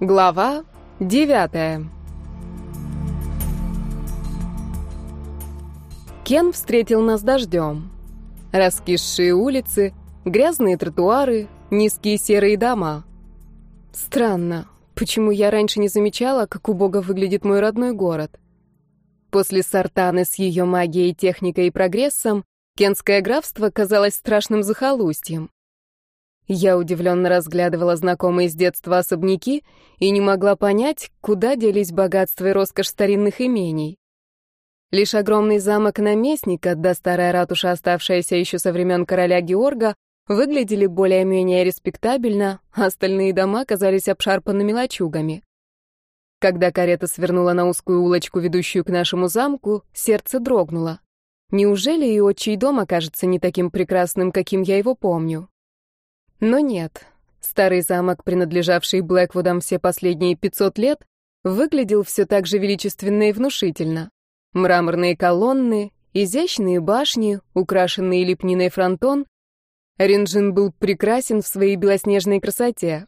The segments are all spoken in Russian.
Глава девятая Кен встретил нас дождем. Раскисшие улицы, грязные тротуары, низкие серые дома. Странно, почему я раньше не замечала, как убого выглядит мой родной город. После Сартаны с ее магией, техникой и прогрессом Кенское графство казалось страшным захолустьем. Я удивленно разглядывала знакомые с детства особняки и не могла понять, куда делись богатство и роскошь старинных имений. Лишь огромный замок наместника, да старая ратуша, оставшаяся еще со времен короля Георга, выглядели более-менее респектабельно, а остальные дома казались обшарпанными лачугами. Когда карета свернула на узкую улочку, ведущую к нашему замку, сердце дрогнуло. Неужели и отчий дом окажется не таким прекрасным, каким я его помню? Но нет. Старый замок, принадлежавший Блэквудам все последние 500 лет, выглядел все так же величественно и внушительно. Мраморные колонны, изящные башни, украшенные лепниной фронтон. Ринджин был прекрасен в своей белоснежной красоте.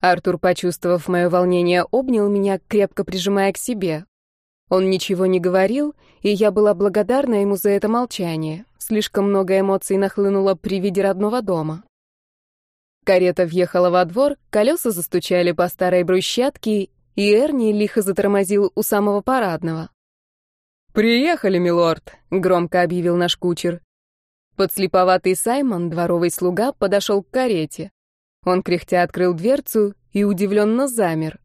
Артур, почувствовав мое волнение, обнял меня, крепко прижимая к себе. Он ничего не говорил, и я была благодарна ему за это молчание. Слишком много эмоций нахлынуло при виде родного дома. Карета въехала во двор, колеса застучали по старой брусчатке, и Эрни лихо затормозил у самого парадного. «Приехали, милорд», — громко объявил наш кучер. Подслеповатый Саймон, дворовый слуга, подошел к карете. Он кряхтя открыл дверцу и удивленно замер.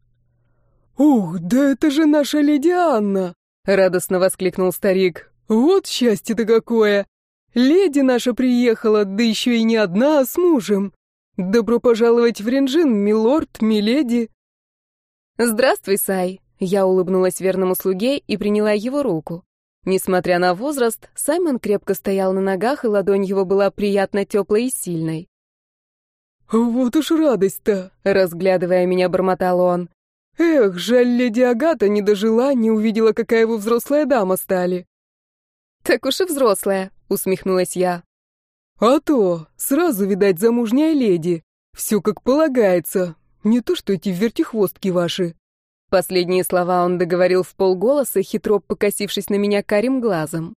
«Ух, да это же наша леди Анна!» — радостно воскликнул старик. «Вот счастье-то какое! Леди наша приехала, да еще и не одна, а с мужем. «Добро пожаловать в Ренжин, милорд, миледи!» «Здравствуй, Сай!» Я улыбнулась верному слуге и приняла его руку. Несмотря на возраст, Саймон крепко стоял на ногах, и ладонь его была приятно теплой и сильной. «Вот уж радость-то!» — разглядывая меня, бормотал он. «Эх, жаль, леди Агата не дожила, не увидела, какая вы взрослая дама стали». «Так уж и взрослая», — усмехнулась я. «А то, сразу, видать, замужняя леди. Все как полагается. Не то что эти вертихвостки ваши». Последние слова он договорил в полголоса, хитро покосившись на меня карим глазом.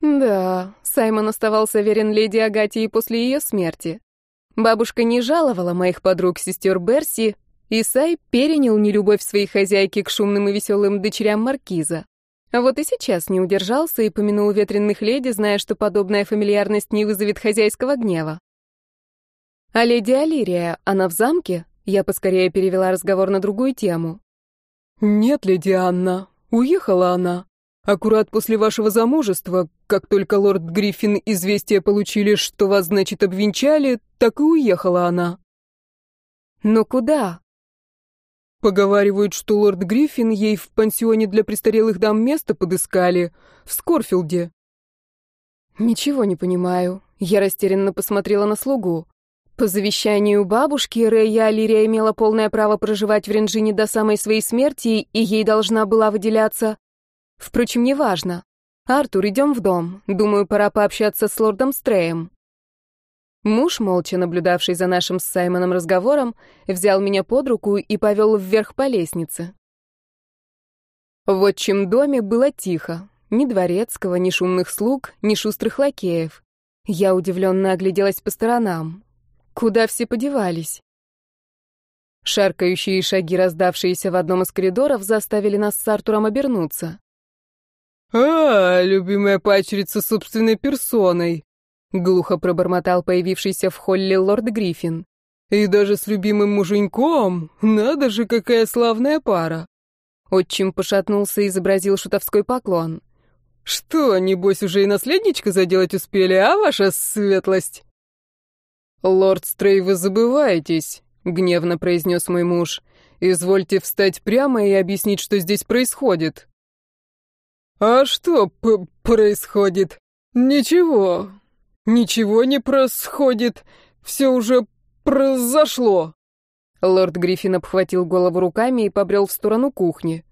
Да, Саймон оставался верен леди Агате и после ее смерти. Бабушка не жаловала моих подруг сестер Берси, и Сай перенял нелюбовь своей хозяйки к шумным и веселым дочерям Маркиза. А вот и сейчас не удержался и помянул ветреных леди, зная, что подобная фамильярность не вызовет хозяйского гнева. А леди Алирия, она в замке? Я поскорее перевела разговор на другую тему. Нет, леди Анна, уехала она. Аккурат после вашего замужества, как только лорд Гриффин известие получили, что вас, значит, обвенчали, так и уехала она. Но куда? Поговаривают, что лорд Гриффин ей в пансионе для престарелых дам место подыскали, в Скорфилде. Ничего не понимаю. Я растерянно посмотрела на слугу. По завещанию бабушки Рэя Алирия имела полное право проживать в Ренджине до самой своей смерти, и ей должна была выделяться... Впрочем, неважно. Артур, идем в дом. Думаю, пора пообщаться с лордом Стреем. Муж, молча наблюдавший за нашим с Саймоном разговором, взял меня под руку и повел вверх по лестнице. В отчим доме было тихо. Ни дворецкого, ни шумных слуг, ни шустрых лакеев. Я удивленно огляделась по сторонам. Куда все подевались? Шаркающие шаги, раздавшиеся в одном из коридоров, заставили нас с Артуром обернуться. «А, любимая пачерица собственной персоной!» Глухо пробормотал появившийся в холле лорд Гриффин. «И даже с любимым муженьком? Надо же, какая славная пара!» Отчим пошатнулся и изобразил шутовской поклон. «Что, небось, уже и наследничка заделать успели, а ваша светлость?» «Лорд Стрей, вы забываетесь», — гневно произнес мой муж. «Извольте встать прямо и объяснить, что здесь происходит». «А что происходит? Ничего, «Ничего не происходит. Все уже произошло». Лорд Гриффин обхватил голову руками и побрел в сторону кухни.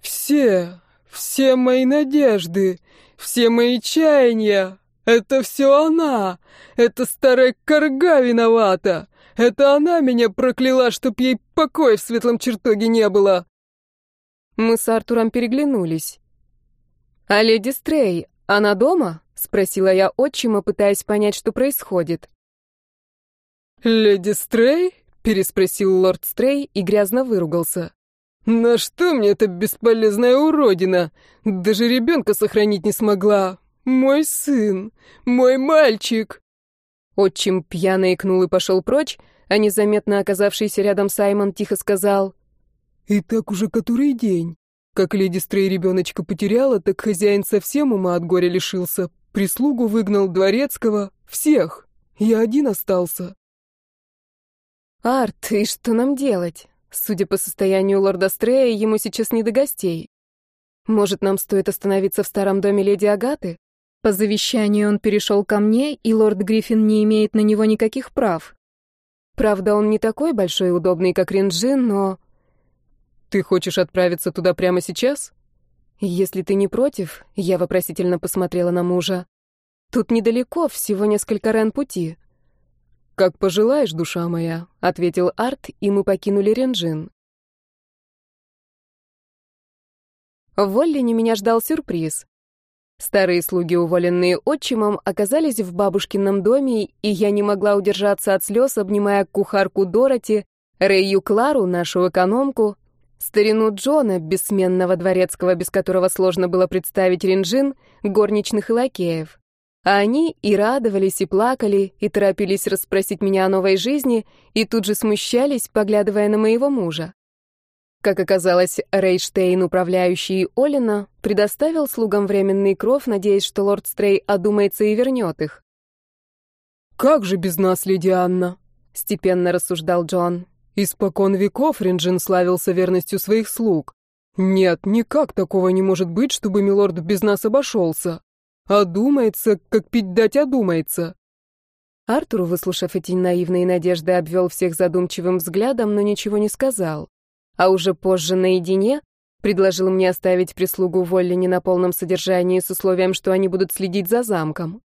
«Все, все мои надежды, все мои чаяния, это все она, эта старая корга виновата, Это она меня прокляла, чтоб ей покоя в светлом чертоге не было!» Мы с Артуром переглянулись. «А леди Стрей, она дома?» — спросила я отчима, пытаясь понять, что происходит. «Леди Стрей?» — переспросил лорд Стрей и грязно выругался. «На что мне эта бесполезная уродина? Даже ребенка сохранить не смогла. Мой сын, мой мальчик!» Отчим пьяно икнул и пошел прочь, а незаметно оказавшийся рядом Саймон тихо сказал. «И так уже который день. Как леди Стрей ребеночка потеряла, так хозяин совсем ума от горя лишился. Прислугу выгнал, дворецкого, всех. Я один остался». «Арт, и что нам делать? Судя по состоянию лорда Стрея, ему сейчас не до гостей. Может, нам стоит остановиться в старом доме леди Агаты? По завещанию он перешел ко мне, и лорд Гриффин не имеет на него никаких прав. Правда, он не такой большой и удобный, как Ринджин, но... Ты хочешь отправиться туда прямо сейчас? Если ты не против, я вопросительно посмотрела на мужа. Тут недалеко, всего несколько рен пути. Как пожелаешь, душа моя, ответил Арт, и мы покинули Ренджин. В Воллине меня ждал сюрприз. Старые слуги, уволенные отчимом, оказались в бабушкином доме, и я не могла удержаться от слез, обнимая кухарку Дороти, Рэю Клару, нашу экономку, старину Джона, бессменного дворецкого, без которого сложно было представить ринжин, горничных и лакеев. А они и радовались, и плакали, и торопились расспросить меня о новой жизни, и тут же смущались, поглядывая на моего мужа. Как оказалось, Рейштейн, управляющий Олина, предоставил слугам временный кров, надеясь, что лорд Стрей одумается и вернет их. «Как же без нас, леди Анна?» — степенно рассуждал Джон. «Испокон веков Ринджин славился верностью своих слуг. Нет, никак такого не может быть, чтобы милорд без нас обошелся. Одумается, как пить дать одумается». Артур, выслушав эти наивные надежды, обвел всех задумчивым взглядом, но ничего не сказал а уже позже наедине предложил мне оставить прислугу в Оллине на полном содержании с условием, что они будут следить за замком.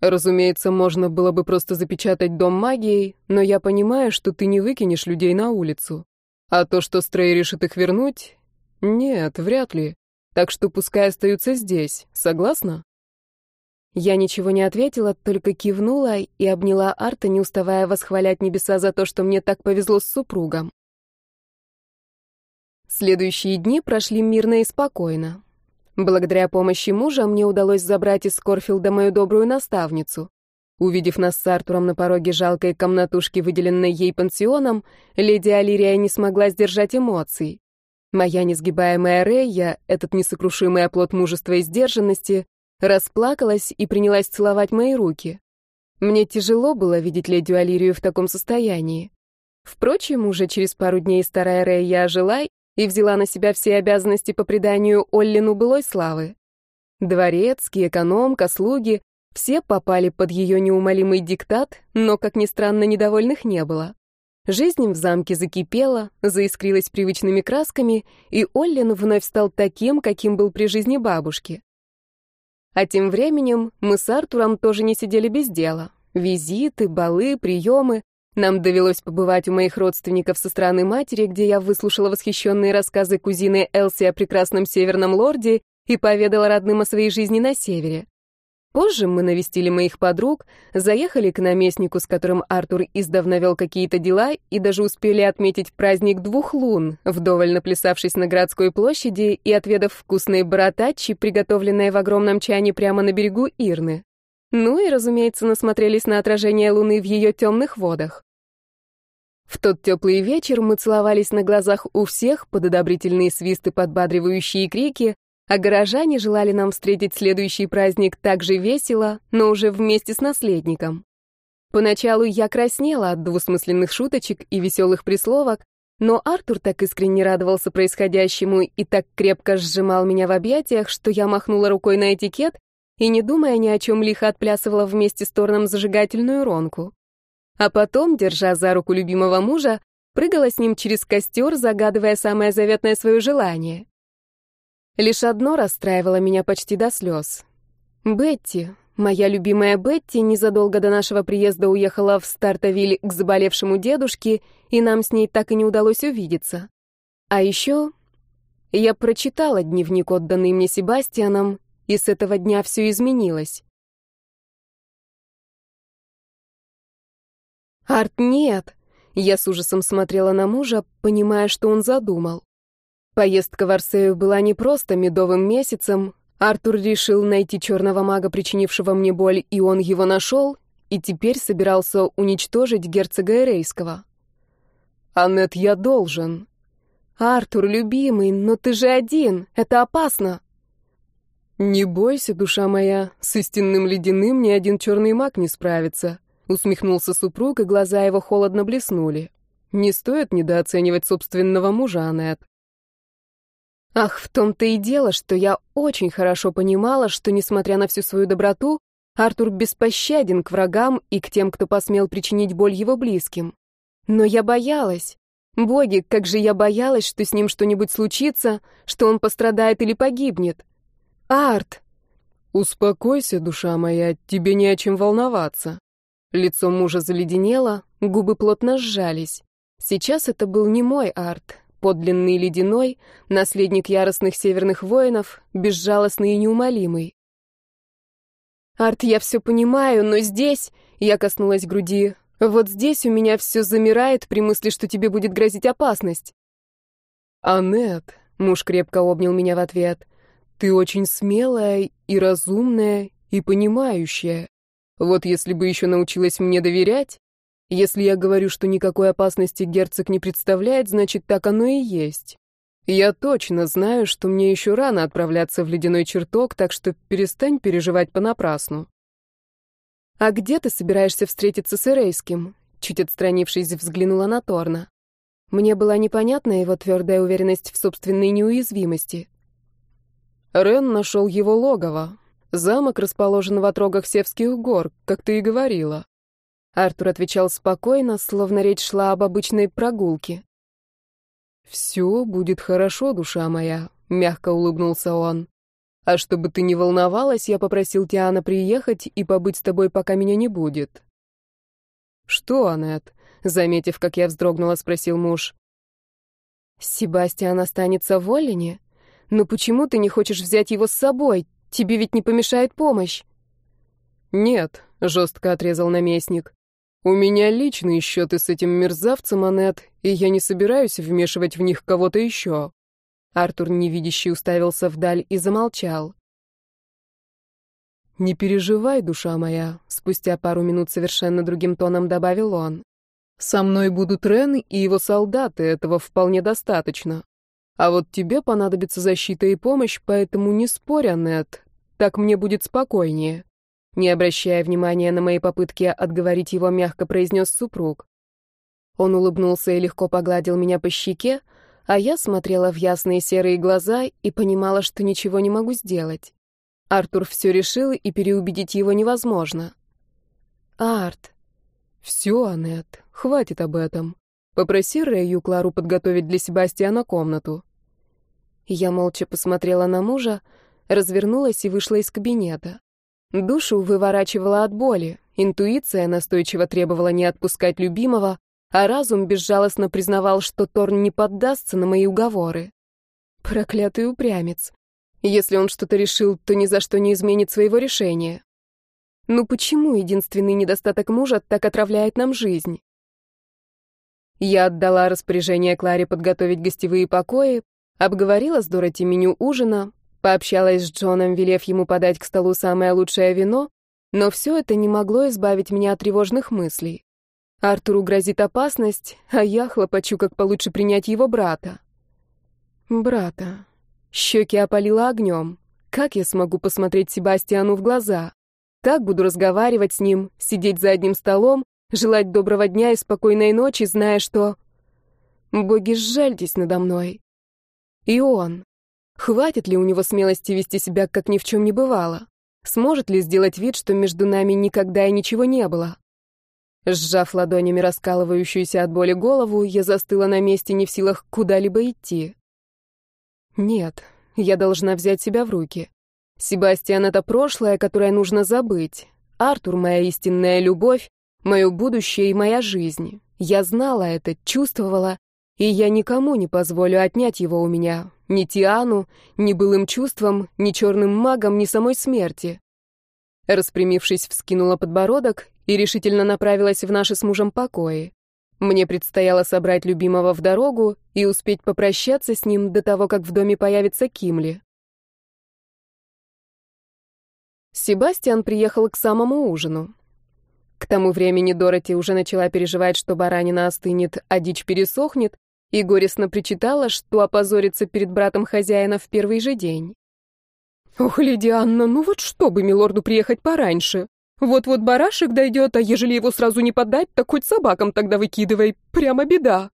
Разумеется, можно было бы просто запечатать дом магией, но я понимаю, что ты не выкинешь людей на улицу. А то, что Стрей решит их вернуть, нет, вряд ли. Так что пускай остаются здесь. Согласна? Я ничего не ответила, только кивнула и обняла Арта, не уставая восхвалять небеса за то, что мне так повезло с супругом. Следующие дни прошли мирно и спокойно. Благодаря помощи мужа мне удалось забрать из Корфилда мою добрую наставницу. Увидев нас с Артуром на пороге жалкой комнатушки, выделенной ей пансионом, леди Алирия не смогла сдержать эмоций. Моя несгибаемая Рейя, этот несокрушимый оплот мужества и сдержанности, расплакалась и принялась целовать мои руки. Мне тяжело было видеть леди Алирию в таком состоянии. Впрочем, уже через пару дней старая Рейя ожила и взяла на себя все обязанности по преданию Оллину былой славы. Дворецкий, экономка, слуги — все попали под ее неумолимый диктат, но, как ни странно, недовольных не было. Жизнь в замке закипела, заискрилась привычными красками, и Оллин вновь стал таким, каким был при жизни бабушки. А тем временем мы с Артуром тоже не сидели без дела. Визиты, балы, приемы. Нам довелось побывать у моих родственников со стороны матери, где я выслушала восхищенные рассказы кузины Элси о прекрасном северном лорде и поведала родным о своей жизни на севере. Позже мы навестили моих подруг, заехали к наместнику, с которым Артур издавна вел какие-то дела, и даже успели отметить праздник двух лун, вдоволь наплясавшись на городской площади и отведав вкусные баратачи, приготовленные в огромном чане прямо на берегу Ирны. Ну и, разумеется, насмотрелись на отражение луны в ее темных водах. В тот теплый вечер мы целовались на глазах у всех под одобрительные свисты, подбадривающие крики, а горожане желали нам встретить следующий праздник так же весело, но уже вместе с наследником. Поначалу я краснела от двусмысленных шуточек и веселых присловок, но Артур так искренне радовался происходящему и так крепко сжимал меня в объятиях, что я махнула рукой на этикет и, не думая ни о чем, лихо отплясывала вместе с Торном зажигательную ронку. А потом, держа за руку любимого мужа, прыгала с ним через костер, загадывая самое заветное свое желание. Лишь одно расстраивало меня почти до слез. Бетти, Моя любимая Бетти незадолго до нашего приезда уехала в Стартовиль к заболевшему дедушке, и нам с ней так и не удалось увидеться. А еще я прочитала дневник, отданный мне Себастьяном, и с этого дня все изменилось. «Арт, нет!» Я с ужасом смотрела на мужа, понимая, что он задумал. Поездка в Арсею была не просто медовым месяцем, Артур решил найти черного мага, причинившего мне боль, и он его нашел, и теперь собирался уничтожить герцога Эрейского. «Аннет, я должен». «Артур, любимый, но ты же один, это опасно». «Не бойся, душа моя, с истинным ледяным ни один черный маг не справится», усмехнулся супруг, и глаза его холодно блеснули. «Не стоит недооценивать собственного мужа, Аннет. Ах, в том-то и дело, что я очень хорошо понимала, что, несмотря на всю свою доброту, Артур беспощаден к врагам и к тем, кто посмел причинить боль его близким. Но я боялась. Боги, как же я боялась, что с ним что-нибудь случится, что он пострадает или погибнет. Арт! Успокойся, душа моя, тебе не о чем волноваться. Лицо мужа заледенело, губы плотно сжались. Сейчас это был не мой Арт, подлинный ледяной, наследник яростных северных воинов, безжалостный и неумолимый. «Арт, я все понимаю, но здесь...» — я коснулась груди. «Вот здесь у меня все замирает при мысли, что тебе будет грозить опасность». «Аннет», — муж крепко обнял меня в ответ, — «ты очень смелая и разумная и понимающая. Вот если бы еще научилась мне доверять, если я говорю, что никакой опасности герцог не представляет, значит, так оно и есть. Я точно знаю, что мне еще рано отправляться в ледяной чертог, так что перестань переживать понапрасну. «А где ты собираешься встретиться с Эрейским?» Чуть отстранившись, взглянула на Торна. Мне была непонятна его твердая уверенность в собственной неуязвимости. Рен нашел его логово. Замок расположен в отрогах Севских гор, как ты и говорила. Артур отвечал спокойно, словно речь шла об обычной прогулке. «Все будет хорошо, душа моя», — мягко улыбнулся он. «А чтобы ты не волновалась, я попросил Тиана приехать и побыть с тобой, пока меня не будет». «Что, Аннет?» — заметив, как я вздрогнула, спросил муж. «Себастьян останется в Оллине? Но почему ты не хочешь взять его с собой? Тебе ведь не помешает помощь». «Нет», — жестко отрезал наместник. У меня личные счеты с этим мерзавцем, Анет, и я не собираюсь вмешивать в них кого-то еще. Артур невидящий уставился вдаль и замолчал. «Не переживай, душа моя», — спустя пару минут совершенно другим тоном добавил он. «Со мной будут Рен и его солдаты, этого вполне достаточно. А вот тебе понадобится защита и помощь, поэтому не спорь, Аннет, так мне будет спокойнее». Не обращая внимания на мои попытки отговорить его, мягко произнес супруг. Он улыбнулся и легко погладил меня по щеке, а я смотрела в ясные серые глаза и понимала, что ничего не могу сделать. Артур все решил, и переубедить его невозможно. «Арт!» «Все, Аннет, хватит об этом. Попроси Рэю Клару подготовить для Себастьяна комнату». Я молча посмотрела на мужа, развернулась и вышла из кабинета. Душу выворачивала от боли, интуиция настойчиво требовала не отпускать любимого, а разум безжалостно признавал, что Торн не поддастся на мои уговоры. Проклятый упрямец. Если он что-то решил, то ни за что не изменит своего решения. Ну почему единственный недостаток мужа так отравляет нам жизнь? Я отдала распоряжение Кларе подготовить гостевые покои, обговорила с Дороти меню ужина, Пообщалась с Джоном, велев ему подать к столу самое лучшее вино, но все это не могло избавить меня от тревожных мыслей. Артуру грозит опасность, а я хлопочу, как получше принять его брата. Брата. Щеки опалило огнем. Как я смогу посмотреть Себастьяну в глаза? Как буду разговаривать с ним, сидеть за одним столом, желать доброго дня и спокойной ночи, зная, что... Боги, сжальтесь надо мной. И он. Хватит ли у него смелости вести себя, как ни в чем не бывало? Сможет ли сделать вид, что между нами никогда и ничего не было? Сжав ладонями раскалывающуюся от боли голову, я застыла на месте, не в силах куда-либо идти. Нет, я должна взять себя в руки. Себастьян — это прошлое, которое нужно забыть. Артур — моя истинная любовь, мое будущее и моя жизнь. Я знала это, чувствовала, и я никому не позволю отнять его у меня. Ни Тиану, ни былым чувствам, ни черным магам, ни самой смерти. Распрямившись, вскинула подбородок и решительно направилась в наши с мужем покои. Мне предстояло собрать любимого в дорогу и успеть попрощаться с ним до того, как в доме появится Кимли. Себастьян приехал к самому ужину. К тому времени Дороти уже начала переживать, что баранина остынет, а дичь пересохнет, и горестно причитала, что опозорится перед братом хозяина в первый же день. «Ох, леди Анна, ну вот что бы милорду приехать пораньше? Вот-вот барашек дойдет, а ежели его сразу не подать, так хоть собакам тогда выкидывай, прямо беда».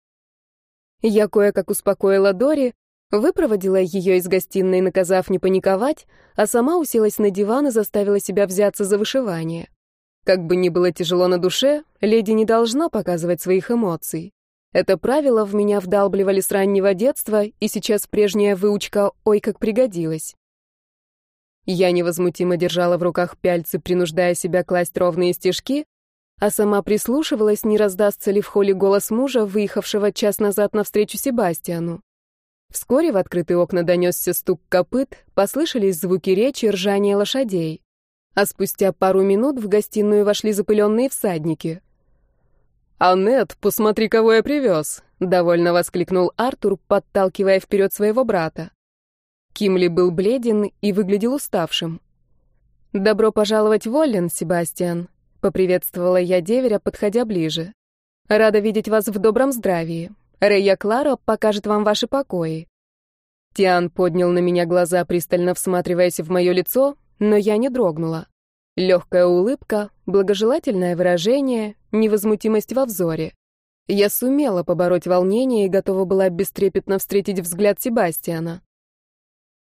Я кое-как успокоила Дори, выпроводила ее из гостиной, наказав не паниковать, а сама уселась на диван и заставила себя взяться за вышивание. Как бы ни было тяжело на душе, леди не должна показывать своих эмоций. Это правило в меня вдалбливали с раннего детства, и сейчас прежняя выучка ой как пригодилась. Я невозмутимо держала в руках пяльцы, принуждая себя класть ровные стежки, а сама прислушивалась, не раздастся ли в холле голос мужа, выехавшего час назад навстречу Себастьяну. Вскоре в открытые окна донесся стук копыт, послышались звуки речи, ржание лошадей. А спустя пару минут в гостиную вошли запыленные всадники. «Аннет, посмотри, кого я привез!» — довольно воскликнул Артур, подталкивая вперед своего брата. Кимли был бледен и выглядел уставшим. «Добро пожаловать в Оллен, Себастьян», — поприветствовала я деверя, подходя ближе. «Рада видеть вас в добром здравии. Рейя Клара покажет вам ваши покои». Тиан поднял на меня глаза, пристально всматриваясь в мое лицо, но я не дрогнула. Легкая улыбка, благожелательное выражение, невозмутимость во взоре. Я сумела побороть волнение и готова была бестрепетно встретить взгляд Себастьяна.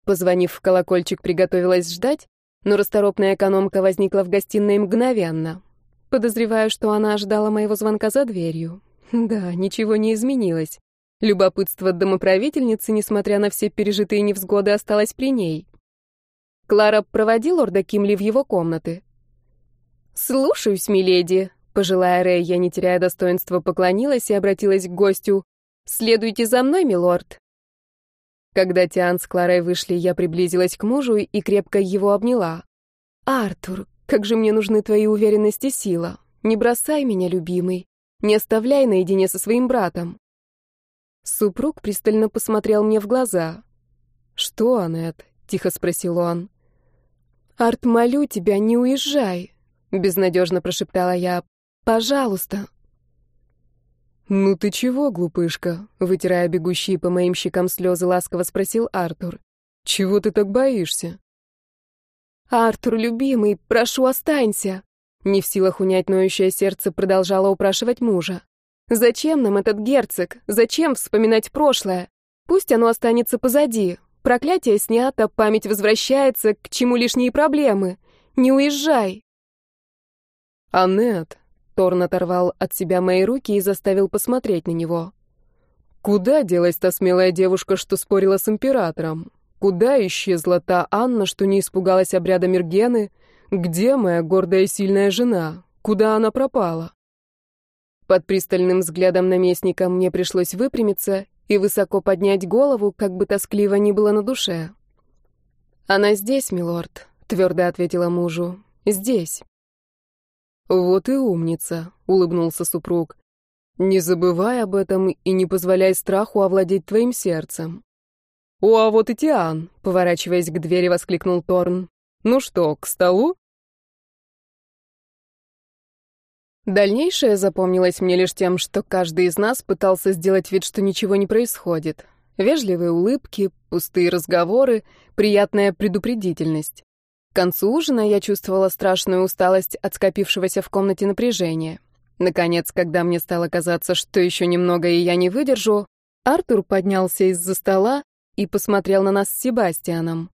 Позвонив в колокольчик, приготовилась ждать, но расторопная экономка возникла в гостиной мгновенно. Подозреваю, что она ожидала моего звонка за дверью. Да, ничего не изменилось. Любопытство домоправительницы, несмотря на все пережитые невзгоды, осталось при ней. Клара проводил лорда Кимли в его комнаты. «Слушаюсь, миледи», — пожилая Рэй, я не теряя достоинства, поклонилась и обратилась к гостю. «Следуйте за мной, милорд». Когда Тиан с Кларой вышли, я приблизилась к мужу и крепко его обняла. «Артур, как же мне нужны твои уверенность и сила. Не бросай меня, любимый. Не оставляй наедине со своим братом». Супруг пристально посмотрел мне в глаза. «Что, Аннет?» — тихо спросил он. «Арт, молю тебя, не уезжай», — безнадежно прошептала я. «Пожалуйста». «Ну ты чего, глупышка?» — вытирая бегущие по моим щекам слезы, ласково спросил Артур. «Чего ты так боишься?» «Артур, любимый, прошу, останься!» Не в силах унять ноющее сердце, продолжала упрашивать мужа. «Зачем нам этот герцог? Зачем вспоминать прошлое? Пусть оно останется позади. Проклятие снято, память возвращается, к чему лишние проблемы? Не уезжай!» «Аннет!» — Торн оторвал от себя мои руки и заставил посмотреть на него. «Куда делась та смелая девушка, что спорила с императором? Куда исчезла та Анна, что не испугалась обряда Мергены? Где моя гордая и сильная жена? Куда она пропала?» Под пристальным взглядом наместника мне пришлось выпрямиться и высоко поднять голову, как бы тоскливо ни было на душе. «Она здесь, милорд», — твердо ответила мужу. «Здесь». «Вот и умница», — улыбнулся супруг. «Не забывай об этом и не позволяй страху овладеть твоим сердцем». «О, а вот и Тиан», — поворачиваясь к двери, воскликнул Торн. «Ну что, к столу?» Дальнейшее запомнилось мне лишь тем, что каждый из нас пытался сделать вид, что ничего не происходит. Вежливые улыбки, пустые разговоры, приятная предупредительность. К концу ужина я чувствовала страшную усталость от скопившегося в комнате напряжения. Наконец, когда мне стало казаться, что еще немного и я не выдержу, Артур поднялся из-за стола и посмотрел на нас с Себастьяном.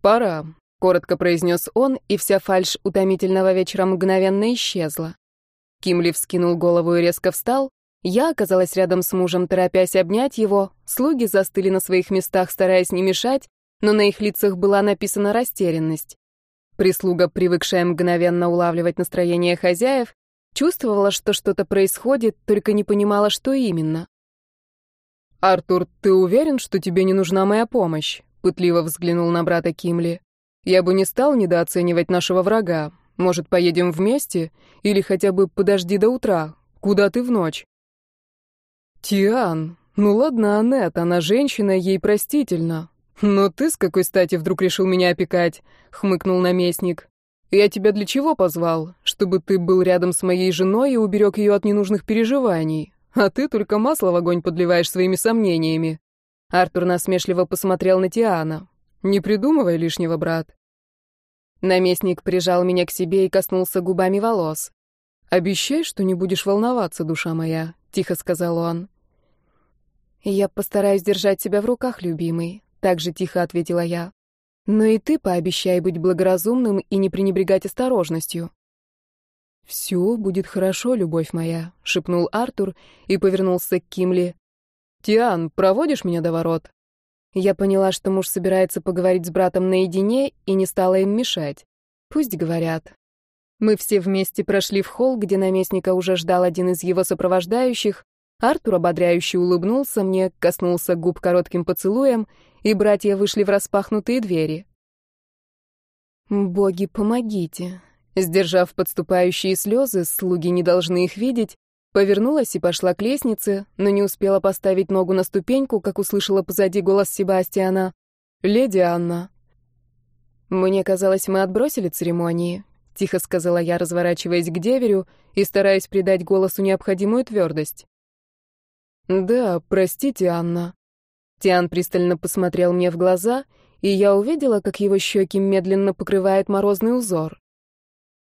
«Пора», коротко произнес он, и вся фальшь утомительного вечера мгновенно исчезла. Кимли вскинул голову и резко встал. Я оказалась рядом с мужем, торопясь обнять его. Слуги застыли на своих местах, стараясь не мешать, но на их лицах была написана растерянность. Прислуга, привыкшая мгновенно улавливать настроение хозяев, чувствовала, что что-то происходит, только не понимала, что именно. «Артур, ты уверен, что тебе не нужна моя помощь?» — пытливо взглянул на брата Кимли. «Я бы не стал недооценивать нашего врага. Может, поедем вместе? Или хотя бы подожди до утра? Куда ты в ночь?» «Тиан, ну ладно, Аннет, она женщина, ей простительно. Но ты с какой стати вдруг решил меня опекать?» — хмыкнул наместник. «Я тебя для чего позвал? Чтобы ты был рядом с моей женой и уберег ее от ненужных переживаний. А ты только масло в огонь подливаешь своими сомнениями. Артур насмешливо посмотрел на Тиана. Не придумывай лишнего, брат. Наместник прижал меня к себе и коснулся губами волос. «Обещай, что не будешь волноваться, душа моя», — тихо сказал он. «Я постараюсь держать себя в руках, любимый», — так же тихо ответила я. «Но и ты пообещай быть благоразумным и не пренебрегать осторожностью». «Все будет хорошо, любовь моя», — шепнул Артур и повернулся к Кимли. «Тиан, проводишь меня до ворот?» Я поняла, что муж собирается поговорить с братом наедине, и не стала им мешать. Пусть говорят. Мы все вместе прошли в холл, где наместника уже ждал один из его сопровождающих. Артур ободряюще улыбнулся мне, коснулся губ коротким поцелуем, и братья вышли в распахнутые двери. «Боги, помогите!» Сдержав подступающие слезы, слуги не должны их видеть, повернулась и пошла к лестнице, но не успела поставить ногу на ступеньку, как услышала позади голос Себастьяна. «Леди Анна». «Мне казалось, мы отбросили церемонии», — тихо сказала я, разворачиваясь к деверю и стараясь придать голосу необходимую твердость. «Да, простите, Анна». Тиан пристально посмотрел мне в глаза, и я увидела, как его щеки медленно покрывает морозный узор.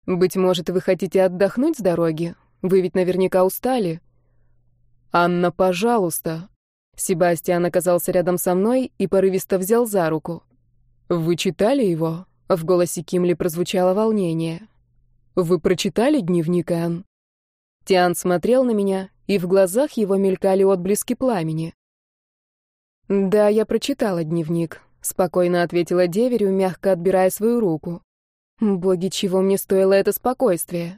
Быть может, вы хотите отдохнуть с дороги? Вы ведь наверняка устали. Анна, пожалуйста. Себастьян оказался рядом со мной и порывисто взял за руку. Вы читали его? В голосе Кимли прозвучало волнение. Вы прочитали дневник Энн? Тиан смотрел на меня, и в глазах его мелькали отблески пламени. «Да, я прочитала дневник», — спокойно ответила деверю, мягко отбирая свою руку. Боги, чего мне стоило это спокойствие?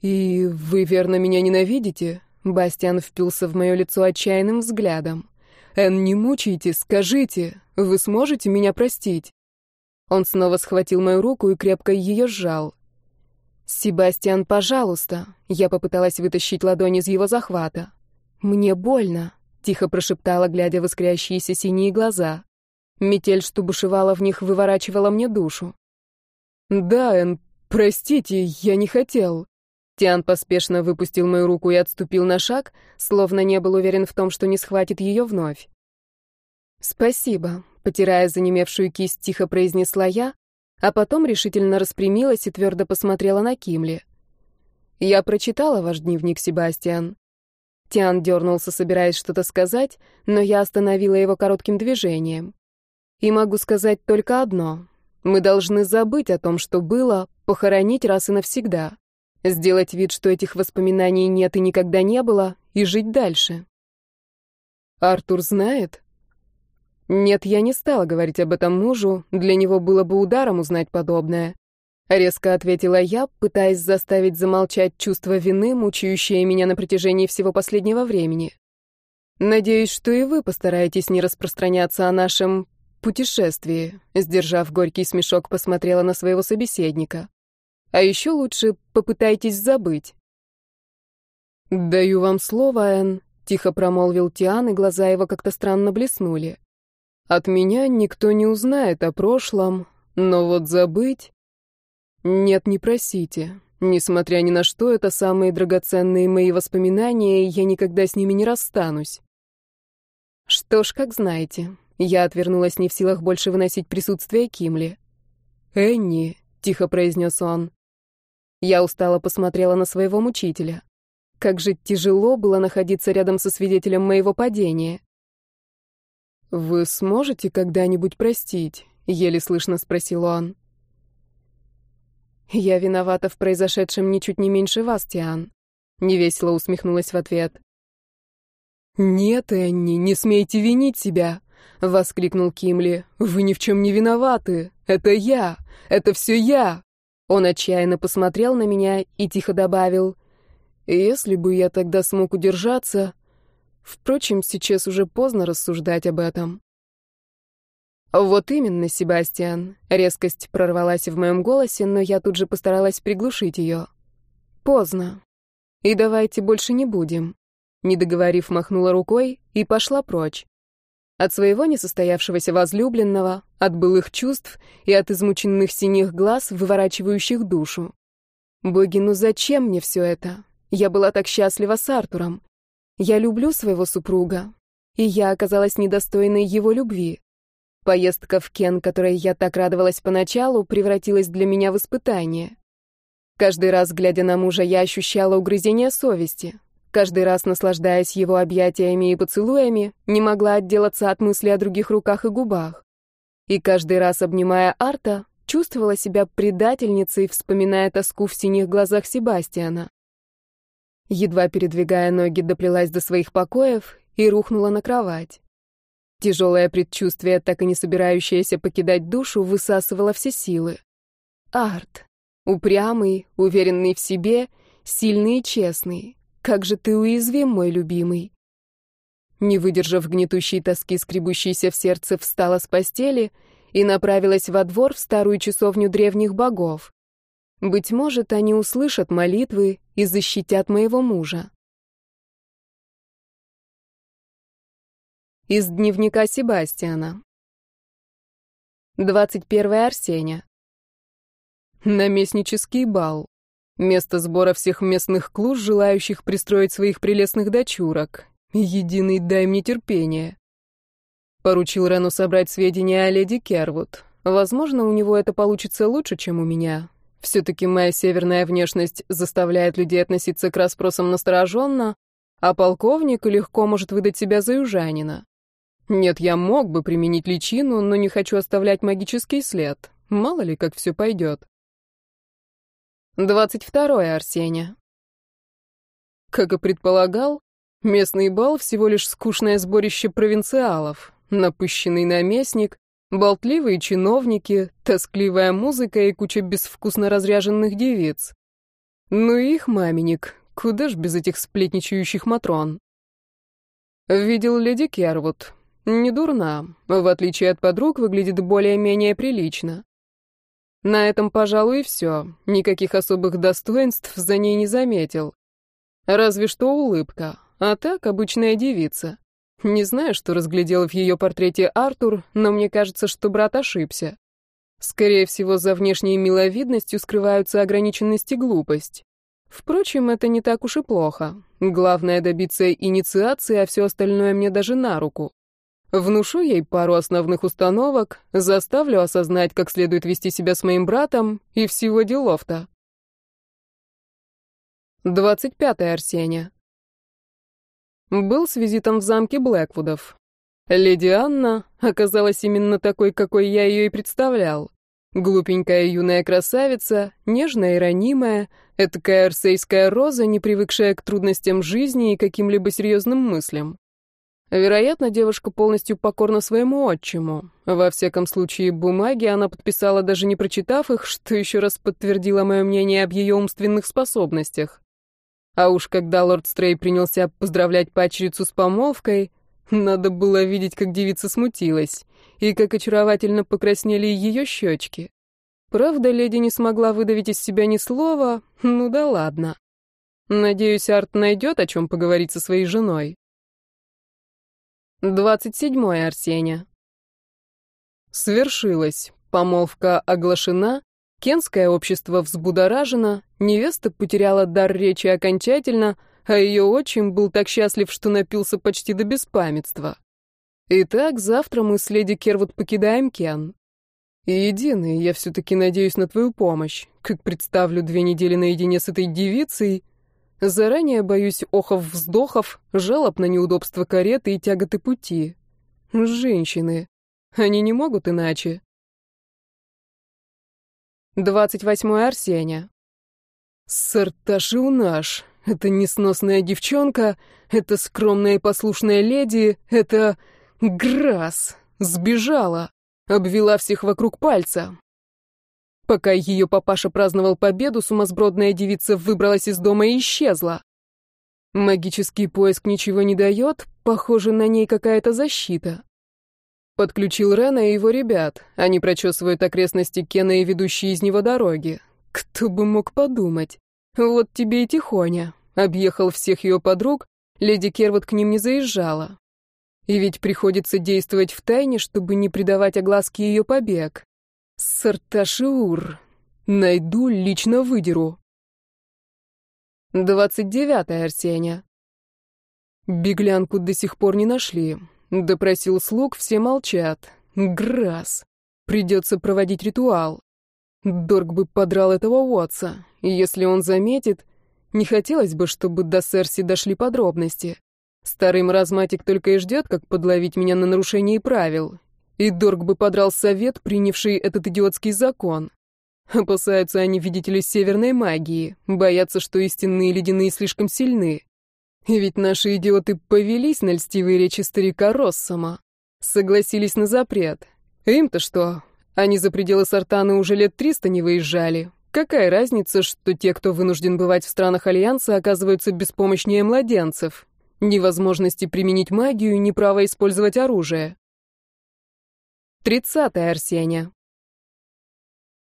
«И вы верно меня ненавидите?» Бастиан впился в мое лицо отчаянным взглядом. «Эн, не мучайте, скажите, вы сможете меня простить?» Он снова схватил мою руку и крепко ее сжал. «Себастьян, пожалуйста!» Я попыталась вытащить ладонь из его захвата. «Мне больно», — тихо прошептала, глядя в искрящиеся синие глаза. Метель, что бушевала в них, выворачивала мне душу. «Да, Эн, простите, я не хотел». Тиан поспешно выпустил мою руку и отступил на шаг, словно не был уверен в том, что не схватит ее вновь. «Спасибо», — потирая занемевшую кисть, тихо произнесла я, а потом решительно распрямилась и твердо посмотрела на Кимли. «Я прочитала ваш дневник, Себастьян». Тиан дернулся, собираясь что-то сказать, но я остановила его коротким движением. «И могу сказать только одно. Мы должны забыть о том, что было, похоронить раз и навсегда. Сделать вид, что этих воспоминаний нет и никогда не было, и жить дальше. Артур знает? Нет, я не стала говорить об этом мужу, для него было бы ударом узнать подобное. Резко ответила я, пытаясь заставить замолчать чувство вины, мучающее меня на протяжении всего последнего времени. Надеюсь, что и вы постараетесь не распространяться о нашем путешествии», — сдержав горький смешок, посмотрела на своего собеседника. «А еще лучше попытайтесь забыть». «Даю вам слово, Энн», — тихо промолвил Тиан, и глаза его как-то странно блеснули. «От меня никто не узнает о прошлом, но вот забыть...» «Нет, не просите. Несмотря ни на что, это самые драгоценные мои воспоминания, и я никогда с ними не расстанусь». «Что ж, как знаете», я отвернулась не в силах больше выносить присутствие Кимли. «Энни», — тихо произнес он. Я устало посмотрела на своего мучителя. Как же тяжело было находиться рядом со свидетелем моего падения. «Вы сможете когда-нибудь простить?» — еле слышно спросил он. «Я виновата в произошедшем ничуть не меньше вас, Тиан», — невесело усмехнулась в ответ. «Нет, Энни, не смейте винить себя. — воскликнул Кимли. «Вы ни в чем не виноваты! Это я! Это все я!» Он отчаянно посмотрел на меня и тихо добавил. «Если бы я тогда смог удержаться...» Впрочем, сейчас уже поздно рассуждать об этом. «Вот именно, Себастьян». Резкость прорвалась в моем голосе, но я тут же постаралась приглушить ее. «Поздно. И давайте больше не будем». Не договорив, махнула рукой и пошла прочь. От своего несостоявшегося возлюбленного, от былых чувств и от измученных синих глаз, выворачивающих душу. Боги, ну зачем мне все это? Я была так счастлива с Артуром. Я люблю своего супруга, и я оказалась недостойной его любви. Поездка в Кен, которой я так радовалась поначалу, превратилась для меня в испытание. Каждый раз, глядя на мужа, я ощущала угрызение совести. Каждый раз, наслаждаясь его объятиями и поцелуями, не могла отделаться от мысли о других руках и губах. И каждый раз, обнимая Арта, чувствовала себя предательницей, вспоминая тоску в синих глазах Себастьяна. Едва передвигая ноги, доплелась до своих покоев и рухнула на кровать. Тяжелое предчувствие, так и не собирающееся покидать душу, высасывало все силы. Арт. Упрямый, уверенный в себе, сильный и честный. Как же ты уязвим, мой любимый. Не выдержав гнетущей тоски, скребущейся в сердце, встала с постели и направилась во двор в старую часовню древних богов. Быть может, они услышат молитвы и защитят моего мужа. Из дневника Себастьяна. 21 Арсения. Наместнический бал. Место сбора всех местных клуж, желающих пристроить своих прелестных дочурок. Единый дай мне терпение. Поручил Рену собрать сведения о леди Кервуд. Возможно, у него это получится лучше, чем у меня. Все-таки моя северная внешность заставляет людей относиться к расспросам настороженно, а полковник легко может выдать себя за южанина. Нет, я мог бы применить личину, но не хочу оставлять магический след. Мало ли, как все пойдет. 22 Арсения. Как и предполагал, местный бал всего лишь скучное сборище провинциалов, напыщенный наместник, болтливые чиновники, тоскливая музыка и куча безвкусно разряженных девиц. Ну и их маменек, куда ж без этих сплетничающих матрон. Видел леди Кервуд, не дурна, в отличие от подруг, выглядит более-менее прилично. На этом, пожалуй, и все. Никаких особых достоинств за ней не заметил. Разве что улыбка, а так обычная девица. Не знаю, что разглядел в ее портрете Артур, но мне кажется, что брат ошибся. Скорее всего, за внешней миловидностью скрываются ограниченность и глупость. Впрочем, это не так уж и плохо. Главное добиться инициации, а все остальное мне даже на руку. Внушу ей пару основных установок, заставлю осознать, как следует вести себя с моим братом, и всего делов-то. 25 Арсения. Был с визитом в замке Блэквудов. Леди Анна оказалась именно такой, какой я ее и представлял. Глупенькая юная красавица, нежная и ранимая, этакая арсейская роза, не привыкшая к трудностям жизни и каким-либо серьезным мыслям. Вероятно, девушка полностью покорна своему отчиму. Во всяком случае, бумаги она подписала, даже не прочитав их, что еще раз подтвердило мое мнение об ее умственных способностях. А уж когда лорд Стрей принялся поздравлять пачерицу с помолвкой, надо было видеть, как девица смутилась, и как очаровательно покраснели ее щечки. Правда, леди не смогла выдавить из себя ни слова, ну да ладно. Надеюсь, Арт найдет, о чем поговорить со своей женой. 27 Арсения. Свершилось. Помолвка оглашена, кенское общество взбудоражено, невеста потеряла дар речи окончательно, а ее отчим был так счастлив, что напился почти до беспамятства. Итак, завтра мы с леди Кервуд покидаем Кен. И единый, я все-таки надеюсь на твою помощь. Как представлю две недели наедине с этой девицей, Заранее боюсь охов-вздохов, жалоб на неудобства кареты и тяготы пути. Женщины. Они не могут иначе. 28 Арсения. Сарташиунаш. Это несносная девчонка, это скромная и послушная леди, это... Грас! Сбежала! Обвела всех вокруг пальца. Пока ее папаша праздновал победу, сумасбродная девица выбралась из дома и исчезла. Магический поиск ничего не дает, похоже, на ней какая-то защита. Подключил Рена и его ребят. Они прочесывают окрестности Кена и ведущие из него дороги. Кто бы мог подумать? Вот тебе и тихоня. Объехал всех ее подруг, леди Кервот к ним не заезжала. И ведь приходится действовать в тайне, чтобы не придавать огласке ее побег. Сарташиур. Найду, лично выдеру. Двадцать девятое, Арсеня. Беглянку до сих пор не нашли. Допросил слуг, все молчат. Грас. Придется проводить ритуал. Дорг бы подрал этого Уотса. Если он заметит, не хотелось бы, чтобы до Серси дошли подробности. Старый маразматик только и ждет, как подловить меня на нарушении правил. И Дорг бы подрал совет, принявший этот идиотский закон. Опасаются они, видите ли, северной магии, боятся, что истинные ледяные слишком сильны. И ведь наши идиоты повелись на льстивые речи старика Россома. Согласились на запрет. Им-то что? Они за пределы Сартаны уже лет триста не выезжали. Какая разница, что те, кто вынужден бывать в странах Альянса, оказываются беспомощнее младенцев? Ни возможности применить магию, ни права использовать оружие. Тридцатая Арсения.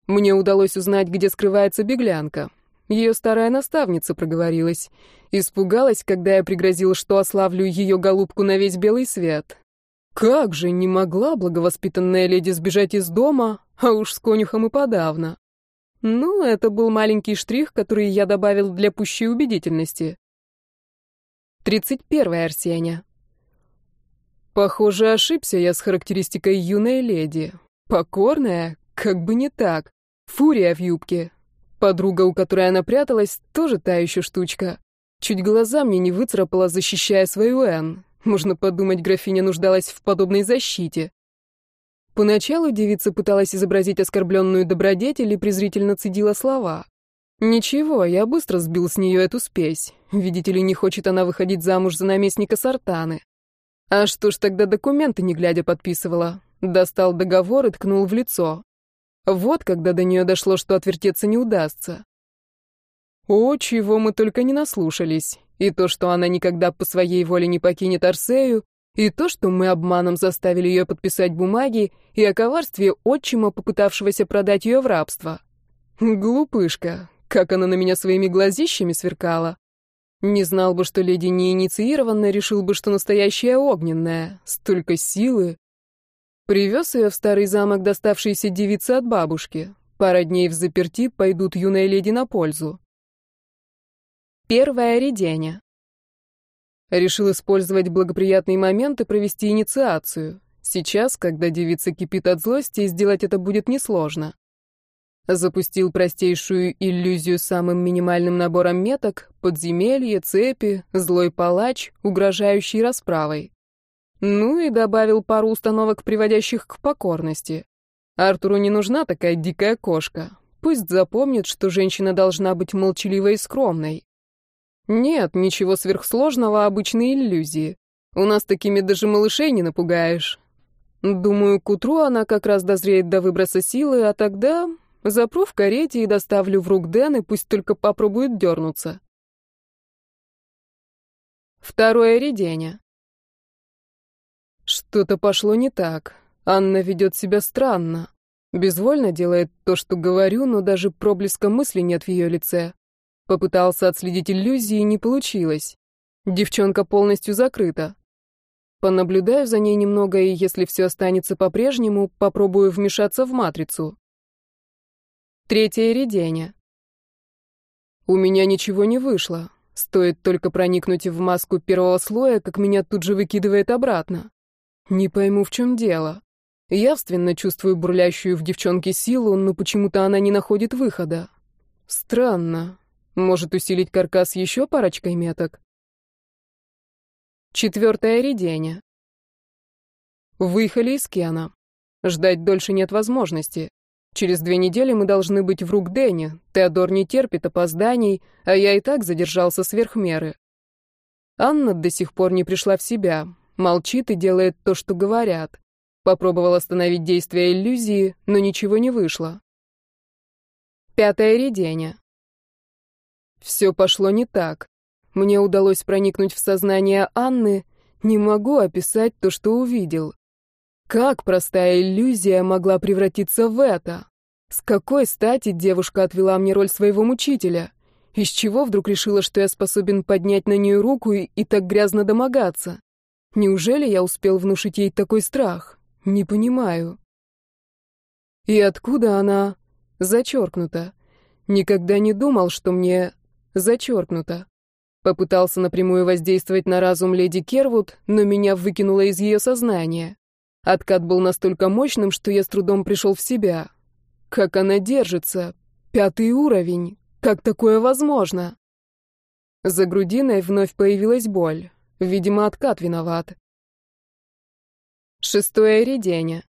Мне удалось узнать, где скрывается беглянка. Ее старая наставница проговорилась. Испугалась, когда я пригрозил, что ославлю ее голубку на весь белый свет. Как же не могла благовоспитанная леди сбежать из дома, а уж с конюхом и подавно. Ну, это был маленький штрих, который я добавил для пущей убедительности. Тридцать первая Арсеня. Похоже, ошибся я с характеристикой юной леди. Покорная? Как бы не так. Фурия в юбке. Подруга, у которой она пряталась, тоже та еще штучка. Чуть глаза мне не выцарапала, защищая свою Энн. Можно подумать, графиня нуждалась в подобной защите. Поначалу девица пыталась изобразить оскорбленную добродетель и презрительно цедила слова. Ничего, я быстро сбил с нее эту спесь. Видите ли, не хочет она выходить замуж за наместника Сартаны. А что ж тогда документы не глядя подписывала? Достал договор и ткнул в лицо. Вот когда до нее дошло, что отвертеться не удастся. О, чего мы только не наслушались. И то, что она никогда по своей воле не покинет Арсею, и то, что мы обманом заставили ее подписать бумаги, и о коварстве отчима, попытавшегося продать ее в рабство. Глупышка, как она на меня своими глазищами сверкала. Не знал бы, что леди неинициированная, решил бы, что настоящая огненная. Столько силы. Привез ее в старый замок, доставшийся девице от бабушки. Пара дней в заперти пойдут юной леди на пользу. Первое редение. Решил использовать благоприятный момент и провести инициацию. Сейчас, когда девица кипит от злости, сделать это будет несложно. Запустил простейшую иллюзию самым минимальным набором меток, подземелье, цепи, злой палач, угрожающий расправой. Ну и добавил пару установок, приводящих к покорности. Артуру не нужна такая дикая кошка. Пусть запомнит, что женщина должна быть молчаливой и скромной. Нет, ничего сверхсложного, обычные иллюзии. У нас такими даже малышей не напугаешь. Думаю, к утру она как раз дозреет до выброса силы, а тогда Запру в карете и доставлю в рук Дэн, пусть только попробует дернуться. Второе редение. Что-то пошло не так. Анна ведет себя странно. Безвольно делает то, что говорю, но даже проблеска мысли нет в ее лице. Попытался отследить иллюзии, не получилось. Девчонка полностью закрыта. Понаблюдаю за ней немного, и если все останется по-прежнему, попробую вмешаться в матрицу. Третье редение. У меня ничего не вышло. Стоит только проникнуть в маску первого слоя, как меня тут же выкидывает обратно. Не пойму, в чем дело. Явственно чувствую бурлящую в девчонке силу, но почему-то она не находит выхода. Странно. Может усилить каркас еще парочкой меток? Четвертое редение. Выехали из Кена. Ждать дольше нет возможности. Через две недели мы должны быть в рук Дэнни. Теодор не терпит опозданий, а я и так задержался сверх меры. Анна до сих пор не пришла в себя. молчит и делает то, что говорят. Попробовал остановить действие иллюзии, но ничего не вышло. Пятое редение. Все пошло не так. Мне удалось проникнуть в сознание Анны, не могу описать то, что увидел. Как простая иллюзия могла превратиться в это? С какой стати девушка отвела мне роль своего мучителя? Из чего вдруг решила, что я способен поднять на нее руку и, и так грязно домогаться? Неужели я успел внушить ей такой страх? Не понимаю. И откуда она зачеркнута? Никогда не думал, что мне зачеркнуто. Попытался напрямую воздействовать на разум леди Кервуд, но меня выкинуло из ее сознания. Откат был настолько мощным, что я с трудом пришел в себя. Как она держится? Пятый уровень. Как такое возможно? За грудиной вновь появилась боль. Видимо, откат виноват. Шестое редение.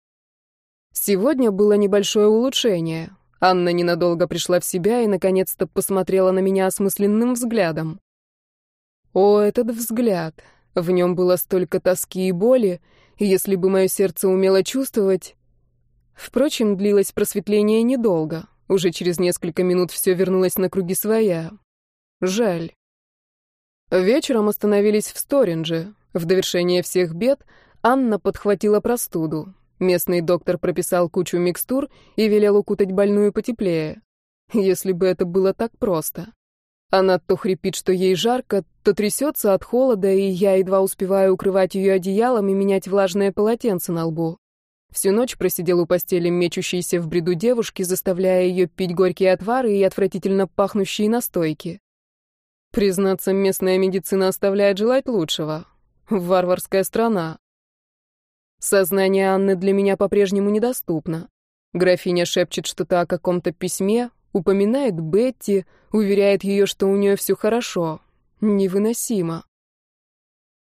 Сегодня было небольшое улучшение. Анна ненадолго пришла в себя и, наконец-то, посмотрела на меня осмысленным взглядом. О, этот взгляд! В нем было столько тоски и боли, если бы мое сердце умело чувствовать... Впрочем, длилось просветление недолго. Уже через несколько минут все вернулось на круги своя. Жаль. Вечером остановились в Сторинже. В довершение всех бед Анна подхватила простуду. Местный доктор прописал кучу микстур и велел укутать больную потеплее. Если бы это было так просто. Она то хрипит, что ей жарко, то трясется от холода, и я едва успеваю укрывать ее одеялом и менять влажное полотенце на лбу. Всю ночь просидел у постели мечущейся в бреду девушки, заставляя ее пить горькие отвары и отвратительно пахнущие настойки. Признаться, местная медицина оставляет желать лучшего. Варварская страна. Сознание Анны для меня по-прежнему недоступно. Графиня шепчет что-то о каком-то письме, упоминает Бетти, уверяет ее, что у нее все хорошо. Невыносимо.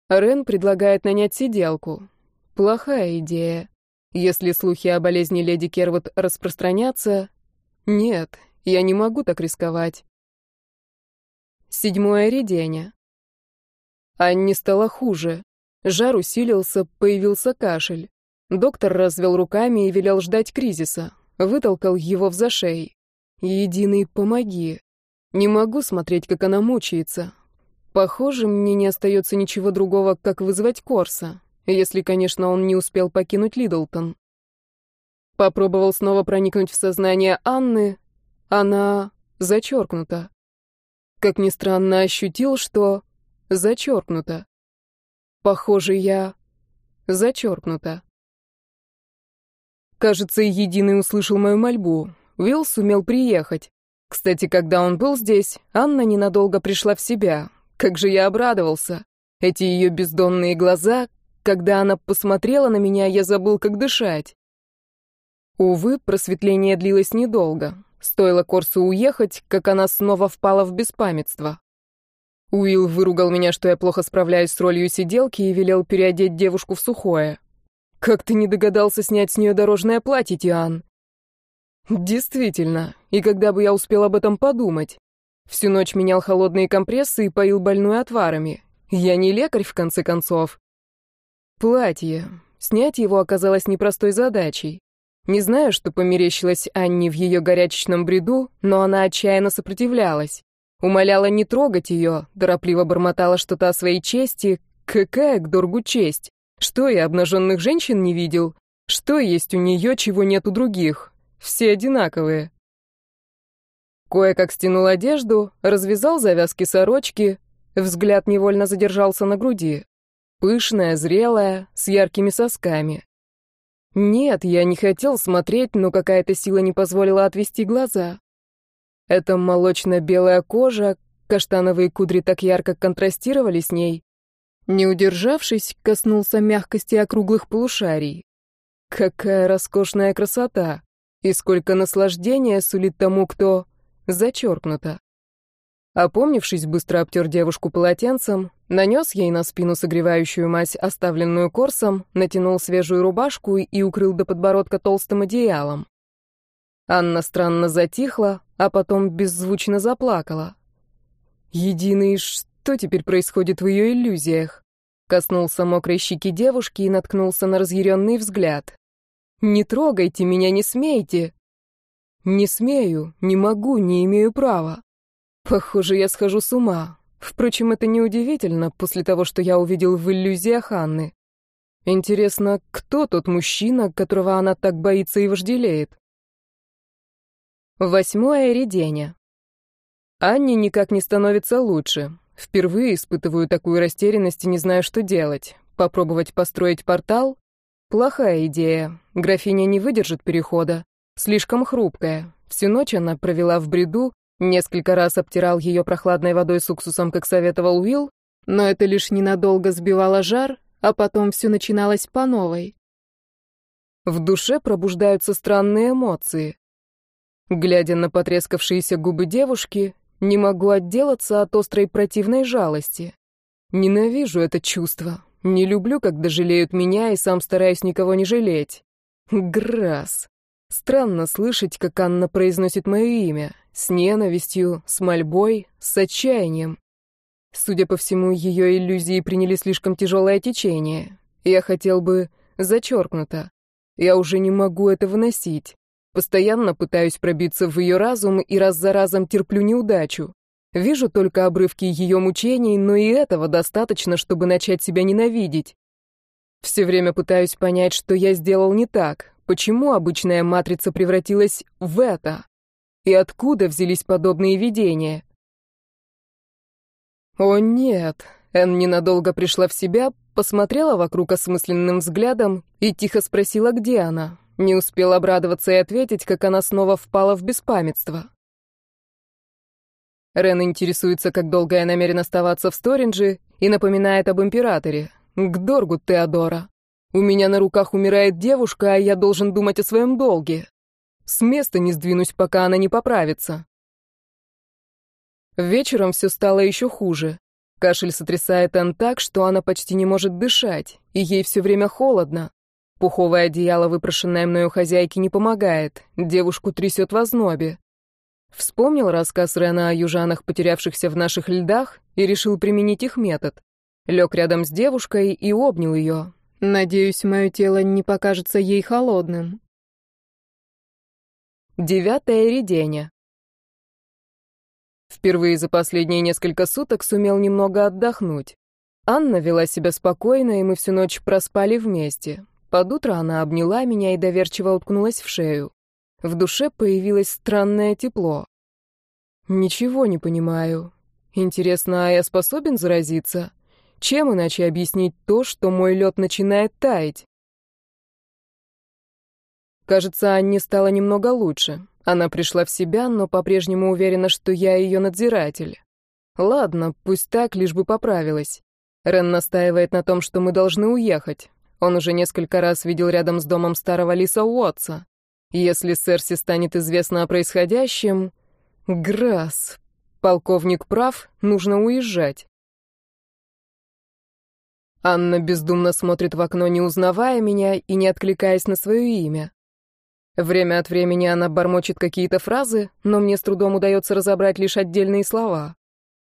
Рен предлагает нанять сиделку. Плохая идея. Если слухи о болезни леди Кервуд распространятся... Нет, я не могу так рисковать. Седьмое редение. Анне стало хуже. Жар усилился, появился кашель. Доктор развел руками и велел ждать кризиса. Вытолкал его в зашей. «Единый, помоги. Не могу смотреть, как она мучается. Похоже, мне не остается ничего другого, как вызвать Корса. Если, конечно, он не успел покинуть Лидлтон. Попробовал снова проникнуть в сознание Анны. Она зачеркнута. Как ни странно, ощутил, что зачеркнуто. Похоже, я зачеркнута. Кажется, Единый услышал мою мольбу. Уилл сумел приехать. Кстати, когда он был здесь, Анна ненадолго пришла в себя. Как же я обрадовался. Эти ее бездонные глаза, когда она посмотрела на меня, я забыл, как дышать. Увы, просветление длилось недолго. Стоило Корсу уехать, как она снова впала в беспамятство. Уилл выругал меня, что я плохо справляюсь с ролью сиделки и велел переодеть девушку в сухое. «Как ты не догадался снять с нее дорожное платье, Тиан?» «Действительно, и когда бы я успел об этом подумать? Всю ночь менял холодные компрессы и поил больную отварами. Я не лекарь, в конце концов». Платье. Снять его оказалось непростой задачей. Не знаю, что померещилось Анне в ее горячечном бреду, но она отчаянно сопротивлялась. Умоляла не трогать ее, торопливо бормотала что-то о своей чести. Какая к Доргу честь? Что я обнаженных женщин не видел? Что есть у нее, чего нет у других? Все одинаковые. Кое-как стянул одежду, развязал завязки сорочки, взгляд невольно задержался на груди. Пышная, зрелая, с яркими сосками. Нет, я не хотел смотреть, но какая-то сила не позволила отвести глаза. Эта молочно-белая кожа, каштановые кудри так ярко контрастировали с ней. Не удержавшись, коснулся мягкости округлых полушарий. Какая роскошная красота! И сколько наслаждения сулит тому, кто зачеркнуто. Опомнившись, быстро обтер девушку полотенцем, нанес ей на спину согревающую мазь, оставленную корсом, натянул свежую рубашку и укрыл до подбородка толстым одеялом. Анна странно затихла, а потом беззвучно заплакала. Единый, что теперь происходит в ее иллюзиях? Коснулся мокрой щеки девушки и наткнулся на разъяренный взгляд. «Не трогайте меня, не смейте!» «Не смею, не могу, не имею права. Похоже, я схожу с ума. Впрочем, это неудивительно после того, что я увидел в иллюзиях Анны. Интересно, кто тот мужчина, которого она так боится и вожделеет? Восьмое реденя. Анне никак не становится лучше. Впервые испытываю такую растерянность и не знаю, что делать. Попробовать построить портал? Плохая идея. Графиня не выдержит перехода. Слишком хрупкая. Всю ночь она провела в бреду, несколько раз обтирал ее прохладной водой с уксусом, как советовал Уилл, но это лишь ненадолго сбивало жар, а потом все начиналось по новой. В душе пробуждаются странные эмоции. Глядя на потрескавшиеся губы девушки, не могу отделаться от острой противной жалости. Ненавижу это чувство. Не люблю, когда жалеют меня, и сам стараюсь никого не жалеть. Грасс. Странно слышать, как Анна произносит мое имя. С ненавистью, с мольбой, с отчаянием. Судя по всему, ее иллюзии приняли слишком тяжелое течение. Я хотел бы... Зачеркнуто. Я уже не могу это выносить. Постоянно пытаюсь пробиться в ее разум и раз за разом терплю неудачу. Вижу только обрывки ее мучений, но и этого достаточно, чтобы начать себя ненавидеть. Все время пытаюсь понять, что я сделал не так, почему обычная матрица превратилась в это, и откуда взялись подобные видения. О нет, Эн ненадолго пришла в себя, посмотрела вокруг осмысленным взглядом и тихо спросила, где она. Не успел обрадоваться и ответить, как она снова впала в беспамятство. Рен интересуется, как долго я намерен оставаться в Сторинже, и напоминает об императоре. К Доргу, Теодора. У меня на руках умирает девушка, а я должен думать о своем долге. С места не сдвинусь, пока она не поправится. Вечером все стало еще хуже. Кашель сотрясает Ан так, что она почти не может дышать, и ей все время холодно. Пуховое одеяло, выпрошенное мною хозяйки, не помогает. Девушку трясет в ознобе. Вспомнил рассказ Рена о южанах, потерявшихся в наших льдах, и решил применить их метод. Лег рядом с девушкой и обнял ее. Надеюсь, мое тело не покажется ей холодным. Девятое реденя. Впервые за последние несколько суток сумел немного отдохнуть. Анна вела себя спокойно, и мы всю ночь проспали вместе. Под утро она обняла меня и доверчиво уткнулась в шею. В душе появилось странное тепло. Ничего не понимаю. Интересно, а я способен заразиться? Чем иначе объяснить то, что мой лед начинает таять? Кажется, Анне стало немного лучше. Она пришла в себя, но по-прежнему уверена, что я ее надзиратель. Ладно, пусть так, лишь бы поправилась. Рен настаивает на том, что мы должны уехать. Он уже несколько раз видел рядом с домом старого лиса Уотса. Если Серси станет известно о происходящем... Грасс. Полковник прав, нужно уезжать. Анна бездумно смотрит в окно, не узнавая меня и не откликаясь на свое имя. Время от времени она бормочет какие-то фразы, но мне с трудом удается разобрать лишь отдельные слова.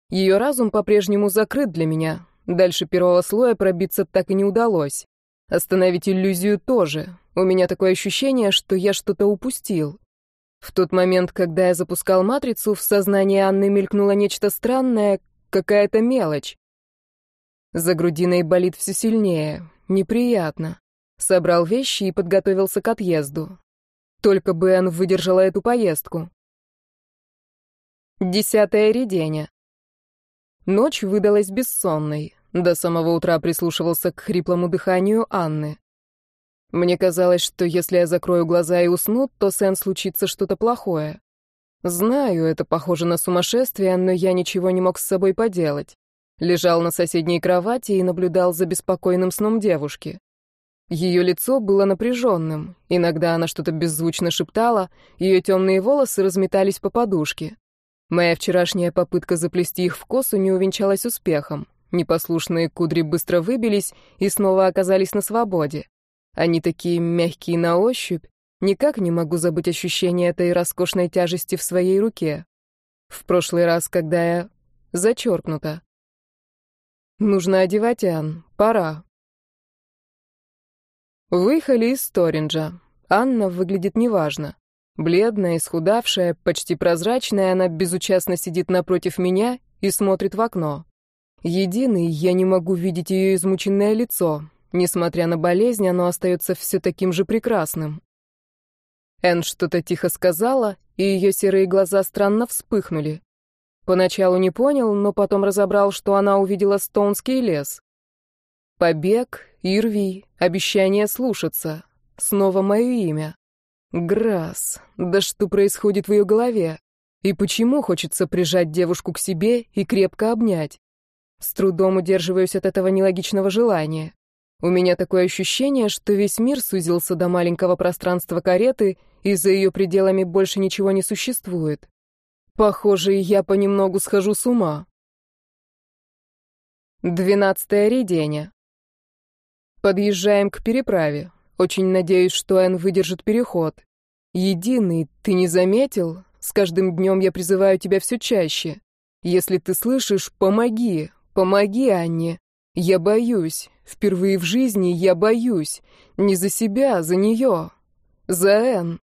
Ее разум по-прежнему закрыт для меня. Дальше первого слоя пробиться так и не удалось. Остановить иллюзию тоже. У меня такое ощущение, что я что-то упустил. В тот момент, когда я запускал матрицу, в сознании Анны мелькнуло нечто странное, какая-то мелочь. За грудиной болит все сильнее. Неприятно. Собрал вещи и подготовился к отъезду. Только бы Энн выдержала эту поездку. Десятое реденя. Ночь выдалась бессонной. До самого утра прислушивался к хриплому дыханию Анны. Мне казалось, что если я закрою глаза и усну, то с Энн случится что-то плохое. Знаю, это похоже на сумасшествие, но я ничего не мог с собой поделать. Лежал на соседней кровати и наблюдал за беспокойным сном девушки. Ее лицо было напряженным, иногда она что-то беззвучно шептала, ее темные волосы разметались по подушке. Моя вчерашняя попытка заплести их в косу не увенчалась успехом. Непослушные кудри быстро выбились и снова оказались на свободе. Они такие мягкие на ощупь. Никак не могу забыть ощущение этой роскошной тяжести в своей руке. В прошлый раз, когда я... Зачеркнуто. Нужно одевать Ан. Пора. Выехали из Сторинджа. Анна выглядит неважно. Бледная, исхудавшая, почти прозрачная, она безучастно сидит напротив меня и смотрит в окно. Единый, я не могу видеть ее измученное лицо. Несмотря на болезнь, оно остается все таким же прекрасным. Эн что-то тихо сказала, и ее серые глаза странно вспыхнули. Поначалу не понял, но потом разобрал, что она увидела Стоунский лес. Побег, Ирви, обещание слушаться. Снова мое имя. Грасс. Да что происходит в ее голове? И почему хочется прижать девушку к себе и крепко обнять? С трудом удерживаюсь от этого нелогичного желания. У меня такое ощущение, что весь мир сузился до маленького пространства кареты, и за ее пределами больше ничего не существует. Похоже, я понемногу схожу с ума. Двенадцатое редение. Подъезжаем к переправе. Очень надеюсь, что Эн выдержит переход. Единый, ты не заметил? С каждым днем я призываю тебя все чаще. Если ты слышишь, помоги, помоги Анне. Я боюсь. Впервые в жизни я боюсь. Не за себя, за нее. За Эн.